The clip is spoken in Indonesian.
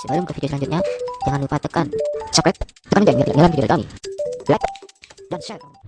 Sebelum ke video selanjutnya, jangan lupa tekan subscribe, tekan lonceng biar tidak ketinggalan ya, video dari kami. Like dan share.